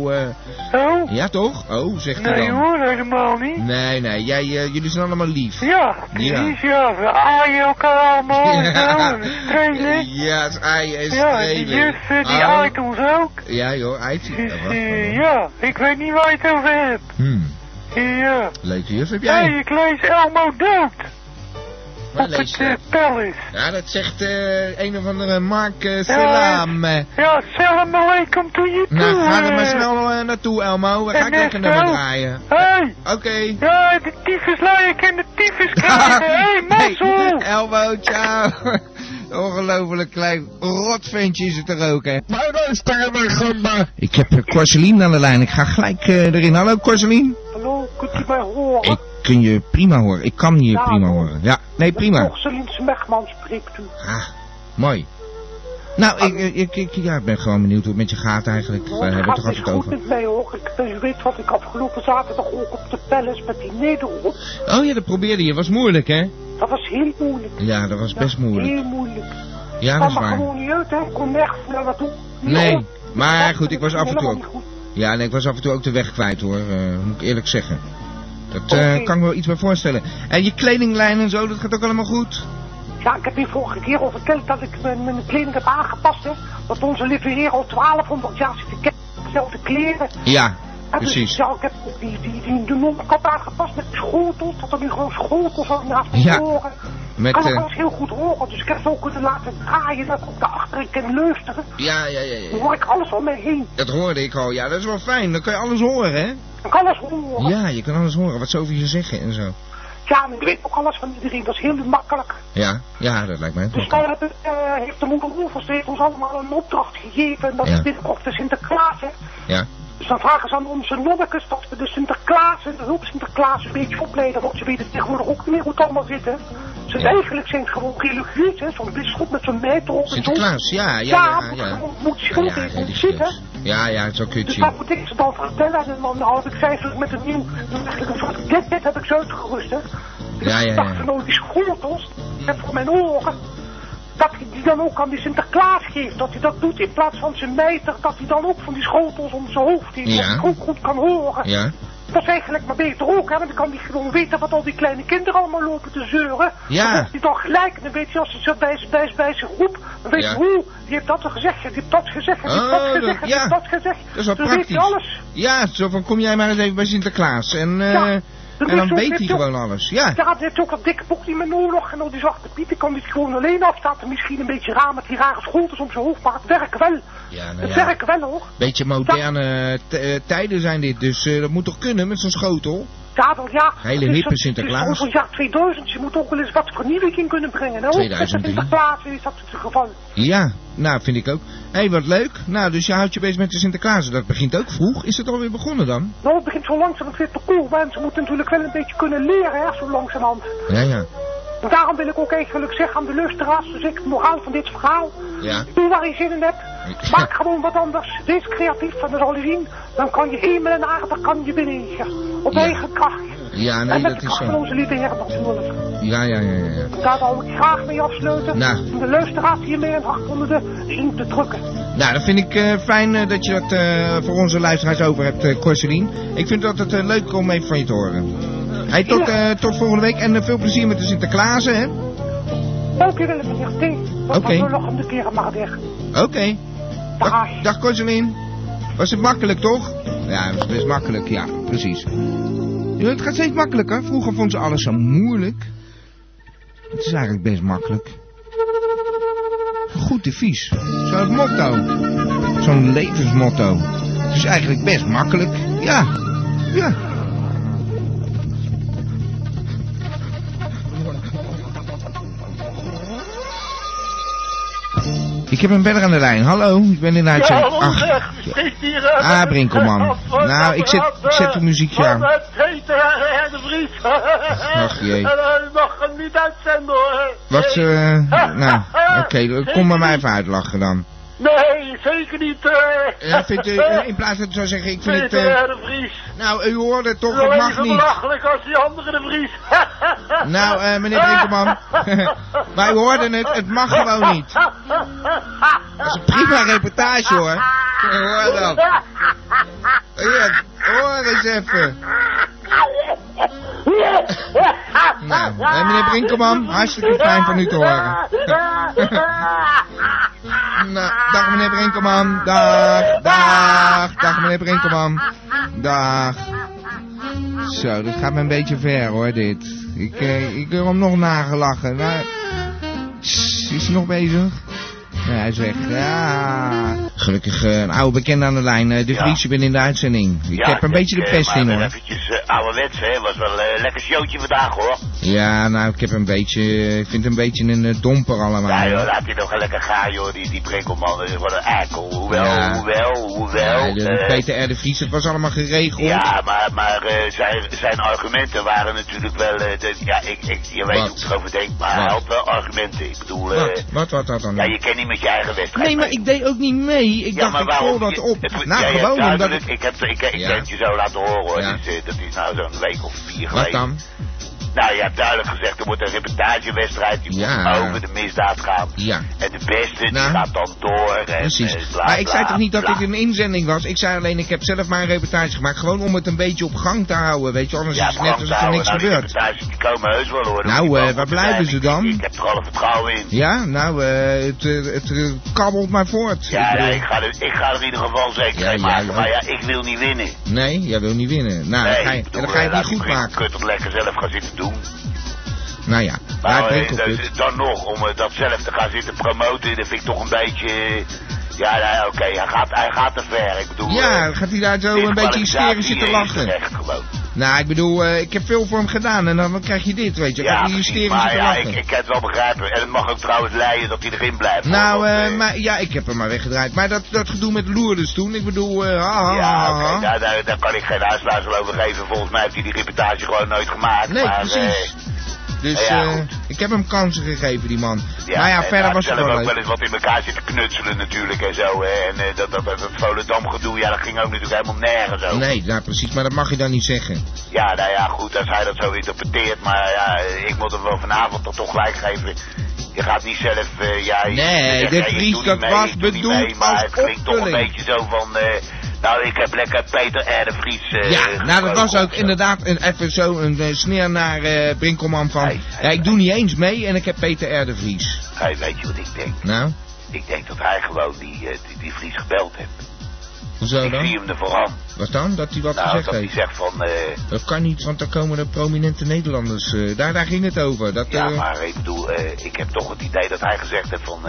Oh? Ja, toch? Oh, zegt hij Nee dan. hoor, helemaal niet. Nee, nee, jij, jullie zijn allemaal lief. Ja, precies, ja. We aaien elkaar allemaal zo, en strelen. Ja, het ei en Ja, die juf, die aait ons ook. Ja joh, eitje. Dus, Ja, ja, ik weet niet waar je het over hebt. Hmm, Ja. leuke juf heb jij. hey, ik lees Elmo dood. Waar op lees het je? eh, palace. Ja, dat zegt eh, een of andere Mark uh, Salam. Ja, salam alaikum to you too. Nou, ga er maar snel eh, naartoe, Elmo. We gaan lekker nummer zo. draaien. Hey, Oké. ja, de tyfuslijn en de tyfus krijgen. Hé, hey, mazzel. Elmo, ciao. Ongelooflijk klein rotventje is het er ook, hè. Maar luister maar, gamba. Ik heb uh, Corseline aan de lijn. Ik ga gelijk eh, erin. Hallo, Corseline. Hallo, kunt u mij horen? Ik kun je prima horen. Ik kan je Ja, prima hoor. horen. Ja, nee, prima. Celine Smegman spreekt u. Ah, mooi. Nou, ik, ik, ik, ik- ja, ik ben gewoon benieuwd hoe het met je gaat eigenlijk. Nou, Daar het hebben we het toch altijd goed over. met mij hoor. Ik, weet wat, ik afgelopen zaterdag ook op de palace met die nederop. Oh ja, dat probeerde je. Was moeilijk, hè? Dat was heel moeilijk. Ja, dat was best moeilijk. Heel moeilijk. Ja, dat is waar. gewoon niet uit, hè. Ik kon nergens naar naartoe. Nee, maar goed, ik was af en toe ook... Ja, nee, ik was af en toe ook de weg kwijt, hoor. eh, moet ik eerlijk zeggen. Dat eh, kan ik me wel iets bij voorstellen. En je kledinglijn en zo, dat gaat ook allemaal goed? Ja, ik heb je vorige keer al verteld dat ik mijn, mijn kleding heb aangepast, hè. Dat onze lieve heer al 1200 jaar zit te dezelfde kleren. Ja, En precies. ja, ik heb ook die, die, die, de nonnenkap aangepast met schotels. Dat er nu gewoon schotels aan naast me Ja, horen. met, kan ik eh, alles heel goed horen, dus ik heb het ook kunnen laten draaien. Dat ik ook daarachter kan luisteren. Ja, ja, ja, Dan ja. hoor ik alles om me heen. Dat hoorde ik al. Ja, dat is wel fijn. Dan kan je alles horen, hè? Ik kan alles horen. Ja, je kan alles horen. Wat ze over je zeggen en zo. Ja, en ik weet ook alles van iedereen. Dat is heel makkelijk. Ja, ja, dat lijkt mij Dus ook. hebben, eh, heeft de moeder heeft ons allemaal een opdracht gegeven. En dat Ja. is binnenkort de Sinterklaas, hè. Ja. Dus dan vragen ze aan onze nonnekes dat we de Sinterklaas en de hulp Sinterklaas een beetje opleiden. Want ze weten tegenwoordig ook niet meer hoe het allemaal zit, hè. Ze Ja. eigenlijk zijn het gewoon religieus, hè. Zo'n bisschop met zo'n mijter op zo. Sinterklaas, ja, ja, Ja, ja. moet ja. moet je Ja, gewoon ja, zitten. Ja, ja, het is wel Dus dat moet ik ze dan vertellen. En dan had ik feitelijk met een nieuw, eigenlijk een soort gadget heb ik ze uitgerust, hè. Dus Ja, ja, ik dacht ja. van, nou, die schotels, en voor mijn oren, dat hij die dan ook aan die Sinterklaas geeft. Dat hij dat doet in plaats van zijn mijter, dat hij dan ook van die schotels om zijn hoofd heeft. Ja. Dat ik ook goed kan horen. Ja. Dat is eigenlijk maar beter ook, hè. Want dan kan hij gewoon weten wat al die kleine kinderen allemaal lopen te zeuren. Ja. Dan heeft hij dan gelijk. En dan weet je, als hij zo bij, zijn- bij, bij zijn groep, dan weet Ja. hoe. Die heeft dat gezegd, die heeft dat gezegd, die heeft Oh, dat dat- gezegd, die ja. heeft dat gezegd. Dat is wel dan weet praktisch. hij alles. Ja, zo van kom jij maar eens even bij Sinterklaas. En, eh, Ja, en dan hij weet hij hij gewoon alles. Ja. Die heeft ook dat dikke boek niet meer nodig. En al die zwarte piet, die kan die gewoon alleen afstaan. Misschien een beetje raar met die rare schotels om zijn hoofd, maar het werkt wel. Ja, nou Het ja. werkt wel hoor. Beetje moderne eh, tijden zijn dit, dus eh, dat moet toch kunnen met zo'n schotel? Ja, wel ja. Hele het hippe Sinterklaas. Het jaar 2000. Je moet ook wel eens wat vernieuwing in kunnen brengen. Nou, 2003. Met de Sinterklaas is dat het geval. Ja, nou vind ik ook. Hé, hey, wat leuk. Nou, dus je houdt je bezig met de Sinterklaas. Dat begint ook vroeg. Is het alweer begonnen dan? Nou, het begint zo langzaam weer te koel. Mensen moeten natuurlijk wel een beetje kunnen leren, hè, zo langzamerhand. Ja, ja. En daarom wil ik ook eigenlijk zeggen aan de luisteraars, dus ik het moraal van dit verhaal. Ja. Doe waar je zin in hebt. Maak gewoon wat anders. Wees creatief en zal je zien. Dan kan je hemel en aarde kan je bewegen. Op Ja. eigen kracht. Ja, en nee, met dat de is van zo. onze lieve Heer natuurlijk. Ja, ja, ja, ja. Daar wil ik graag mee afsluiten. Nou. Om de luisteraars hiermee een hart onder de riem te drukken. Nou, dat vind ik eh, fijn eh, dat je dat eh, voor onze luisteraars over hebt, uh, Corselien. Ik vind dat het leuk om even van je te horen. Hey, tot, tot volgende week en veel plezier met de Sinterklaas, hè? Dank je wel, meneer T. Oké. nog een keer maar weg. Oké. Dag, dag. Was het makkelijk, toch? Ja, het was best makkelijk, ja, precies. Het gaat steeds makkelijker. Vroeger vond ze alles zo moeilijk. Het is eigenlijk best makkelijk. Goed devies. Zo'n motto. Zo'n levensmotto. Het is eigenlijk best makkelijk. Ja. Ja. Ik heb een beller aan de lijn. Hallo, ik ben in de uitzending. Ja, zeg, spreekt hier... eh, Ah, Brinkelman. Nou, ik zet, ik zet de muziekje aan. Peter en de Vries. Ach, jee. En mag hem niet uitzenden hoor. Wat, eh, nou, oké, kom maar mij even uitlachen dan. Nee, zeker niet. eh. Ja, vindt u, eh, in plaats van te zo zeggen, ik vind het... Peter eh, en de Vries. nou, u hoorde het toch, Het mag niet. belachelijk als die andere de Vries. Nou, eh, meneer Brinkelman, wij hoorden het, het mag gewoon niet. Dat is een prima reportage hoor. Hoor dan. Ja, hoor eens even. Nou, meneer Brinkelman, hartstikke fijn van u te horen. Nou, dag meneer Brinkelman, dag, dag, dag meneer Brinkelman, dag. Zo, dat gaat me een beetje ver hoor, dit. Ik, eh, ik heb hem nog nagelachen. Sss, is hij nog bezig? Hij is weg. Ja. Gelukkig eh, een oude bekende aan de lijn. eh, de. Vries, je bent in de uitzending. Ik heb een beetje de eh, pest in hoor. eventjes ouderwets, hè. Was wel een lekker showtje vandaag, hoor. Ja, nou, ik heb een beetje, ik vind het een beetje een domper allemaal. Ja, joh, laat hij nog lekker gaan, joh. Die, die is wel een eikel. Hoewel, hoewel, hoewel. Peter R. de Vries, het was allemaal geregeld. Ja, maar, maar zijn, zijn argumenten waren natuurlijk wel... ja, ik, ik, je weet Wat? hoe ik erover denk, maar hij Wat? had wel argumenten. Ik bedoel... Wat? Wat, wat, wat dan? ja, je kan niet met je eigen wedstrijd Nee, maar mee. ik deed ook niet mee. Ik Ja, dacht, maar ik dat Je- op. het- nou, gewoon omdat ik... Heb, ik, ik Ja. heb het je zo laten horen, hoor. Ja. Dus, eh, dat is nou zo'n week of vier Wat geleden. dan? Nou, je hebt duidelijk gezegd, er wordt een reportagewedstrijd. Die Ja. moet over de misdaad gaan. Ja. En de beste, Nou. die gaat dan door. En, Precies. eh, bla, maar ik zei toch niet dat dit een inzending was? Ik zei alleen, ik heb zelf maar een reportage gemaakt. Gewoon om het een beetje op gang te houden, weet je. Anders Ja, is het net alsof er niks nou, gebeurt. reportages, die komen heus wel hoor. Nou, eh, waar blijven ze dan? Ik, ik heb er alle vertrouwen in. Ja, nou, eh, het, het kabbelt maar voort. Ja, Ik ja, ik, ga er, ik ga er in ieder geval zeker Ja, ja, maken. ja. Maar ja, ik wil niet winnen. Nee, jij wil niet winnen. Nou, nee, dan ga je, dan ga je het niet goed maken. Kut het lekker zelf gaan zitten doen. Nou ja, maar eh, dan nog, om eh, dat zelf te gaan zitten promoten, dat vind ik toch een beetje... eh, Ja, nou, oké, hij, gaat, hij gaat te ver. Ik bedoel... Ja, gaat hij daar zo een beetje hysterisch zitten lachen? Echt gewoon. Nou, ik bedoel, eh, ik heb veel voor hem gedaan en dan krijg je dit, weet je. Ja, precies, maar ja, ik, ik kan het wel begrijpen. En het mag ook trouwens leiden dat hij erin blijft. hoor, Nou, want, eh, eh, maar, ja, ik heb hem maar weggedraaid. Maar dat, dat gedoe met Lourdes toen, ik bedoel, ha, ha, Ja, oké, daar, daar kan ik geen uitsluitsel over geven. Volgens mij heeft hij die reportage gewoon nooit gemaakt. Nee, maar, precies. Dus ja, eh, ik heb hem kansen gegeven, die man. ja, maar ja, en verder was het zelf wel ook wel eens wat in elkaar zitten knutselen natuurlijk en zo. En eh, dat, dat, dat, dat Volendam gedoe, ja, dat ging ook natuurlijk helemaal nergens over. Nee, nou precies, maar dat mag je dan niet zeggen. Ja, nou ja, goed, als hij dat zo interpreteert. Maar ja, ik moet hem wel vanavond toch, toch gelijk geven. Je gaat niet zelf, eh, ja... je- Nee, zegt, de ja, Vries, dat mee, was bedoeld mee, Maar als het klinkt toch een beetje zo van... nou, ik heb lekker Peter R. de Vries... eh, ja, nou dat was ook inderdaad een, even zo een eh, sneer naar eh Brinkelman van... ja, ik doe niet eens mee en ik heb Peter R. de Vries. Hey, weet je wat ik denk? Nou, Ik denk dat hij gewoon die, die, die Vries gebeld heeft. hoezo ik dan? zie hem er vooral. Wat dan? Dat hij wat Nou, gezegd dat hij heeft? zegt van... Dat kan niet, want daar komen de prominente Nederlanders. daar, daar ging het over. Dat, ja, maar ik bedoel, ik heb toch het idee dat hij gezegd heeft van...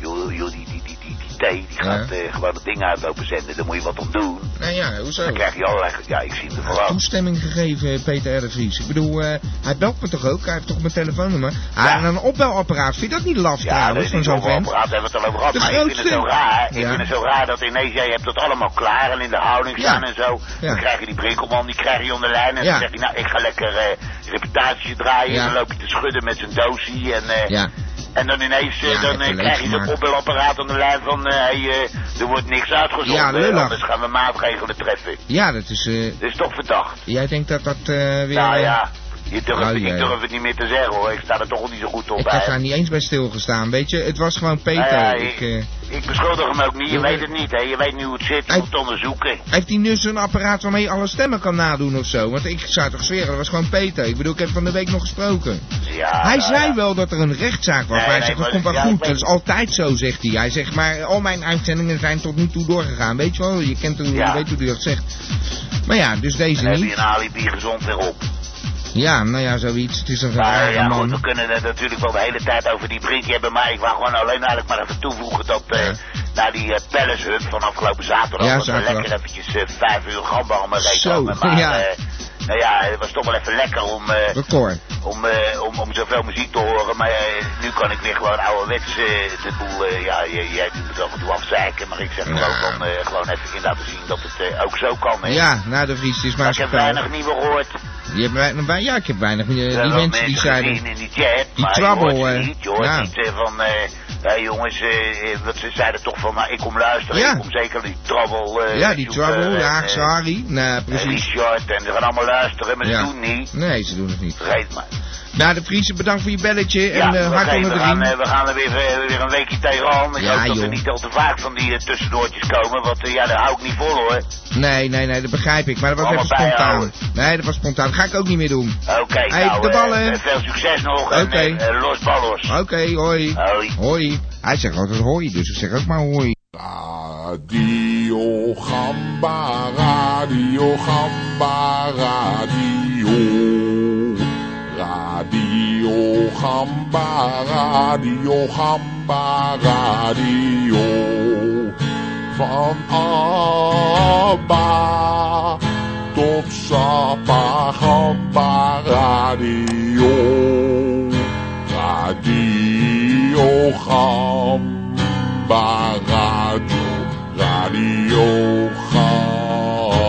joh, joh, die, die, die, die, die Ja. gaat eh, gewoon het ding uitlopen zenden. Daar moet je wat om doen. Nou ja, hoezo? Dan krijg je allerlei... Ja, ik zie hem er Hij heeft toestemming gegeven, Peter R. Vries. Ik bedoel, eh, hij belt me toch ook? Hij heeft toch mijn telefoonnummer? Ah, en een opbelapparaat. Vind je dat niet laf Ja, trouwens, van zo'n vent? apparaat hebben we het al over gehad. Maar ik vind het zo grootste. raar. Ik Ja. vind het zo raar dat ineens jij hebt dat allemaal klaar en in de houding Ja. staan en zo. Ja. Dan krijg je die Brinkelman, die krijg je onder de lijn. En Ja. dan zeg je, nou, ik ga lekker eh reportage draaien. Ja. En dan loop je te schudden met zijn doosie. En, Ja. En dan ineens eh, Ja, dan, eh, krijg je zo'n leeggemaakt. opbelapparaat aan de lijn van... eh, hey, eh, er wordt niks uitgezonden. Ja. Anders gaan we maatregelen treffen. Ja, dat is... eh, Dat is toch verdacht? jij denkt dat dat weer... nou ja, je durft, Nou, ik durf het niet meer te zeggen hoor. Ik sta er toch niet zo goed op ik bij. heb daar niet eens bij stilgestaan, weet je. Het was gewoon Peter. Ja, ik, eh, Ik beschuldig hem ook niet, je weet maar- het niet, hè. Je weet nu hoe het zit, je Hij- moet onderzoeken. heeft hij nu zo'n apparaat waarmee je alle stemmen kan nadoen of zo? Want ik zou toch zweren, dat was gewoon Peter. Ik bedoel, ik heb van de week nog gesproken. Ja, hij zei ja. wel dat er een rechtszaak was, Nee, maar hij nee, zegt, dat komt wel goed. Dat is altijd zo, zegt hij. Hij zegt, maar al mijn uitzendingen zijn tot nu toe doorgegaan. Weet je wel, je, kent hoe, je weet hoe hij dat zegt. Maar ja, dus deze Dan heb je niet. een alibi gezond weer op. Ja, nou ja, zoiets. Het is een rare ja, man. goed, we kunnen het natuurlijk wel de hele tijd over die brink hebben, maar ik wou gewoon alleen eigenlijk maar even toevoegen dat eh na die uh, Palace Hub van afgelopen zaterdag, Ja, dat we lekker eventjes eh, vijf uur maar Zo, rekenen. Maar ja. nou ja, het was toch wel even lekker om, om, om, om zoveel muziek te horen. Maar nu kan ik weer gewoon ouderwets de boel, ja, jij, doet het af en toe afzeiken, maar ik zeg gewoon eh, gewoon even in laten zien dat het ook zo kan. Hè. Ja, nou de Vries, is maar een ik heb weinig nieuwe gehoord. Je hebt weinig, ja, ik heb weinig. eh, die mensen die zeiden... in die chat, Die maar trouble, je ze eh, niet. Je hoort ja. niet eh, van, eh hé jongens, eh, eh, wat ze zeiden toch van, nou, ik kom luisteren, Ja. ik kom zeker die trouble. eh, ja, die Trouble, en, ja, eh, sorry. Nee, en precies. Richard, en ze gaan allemaal luisteren, maar Ja. ze doen niet. Nee, ze doen het niet. Vergeet maar. Nou, de Friese, bedankt voor je belletje. Ja, en eh, hart onder we, de gaan, riem. we gaan er weer, eh, weer een weekje tegenaan. Ik Ja, hoop dat joh. er niet al te vaak van die eh, tussendoortjes komen, want eh, ja, daar hou ik niet vol hoor. Nee, nee, nee, dat begrijp ik. Maar dat was even spontaan. bijhouden. Nee, dat was spontaan. Dat ga ik ook niet meer doen. Oké, Hey, nou, de ballen. veel succes nog en Oké. eh, eh, los ballos. Oké, hoi. Hoi. Hoi. Hij zegt altijd hoi, dus ik zeg ook maar hoi. Radio Gamba, Radio Gamba, Radio. Gamba Radio, Gamba Radio. Van Abba tot Sapa, Gamba Radio. Radio, Gamba Radio, Radio, Gamba.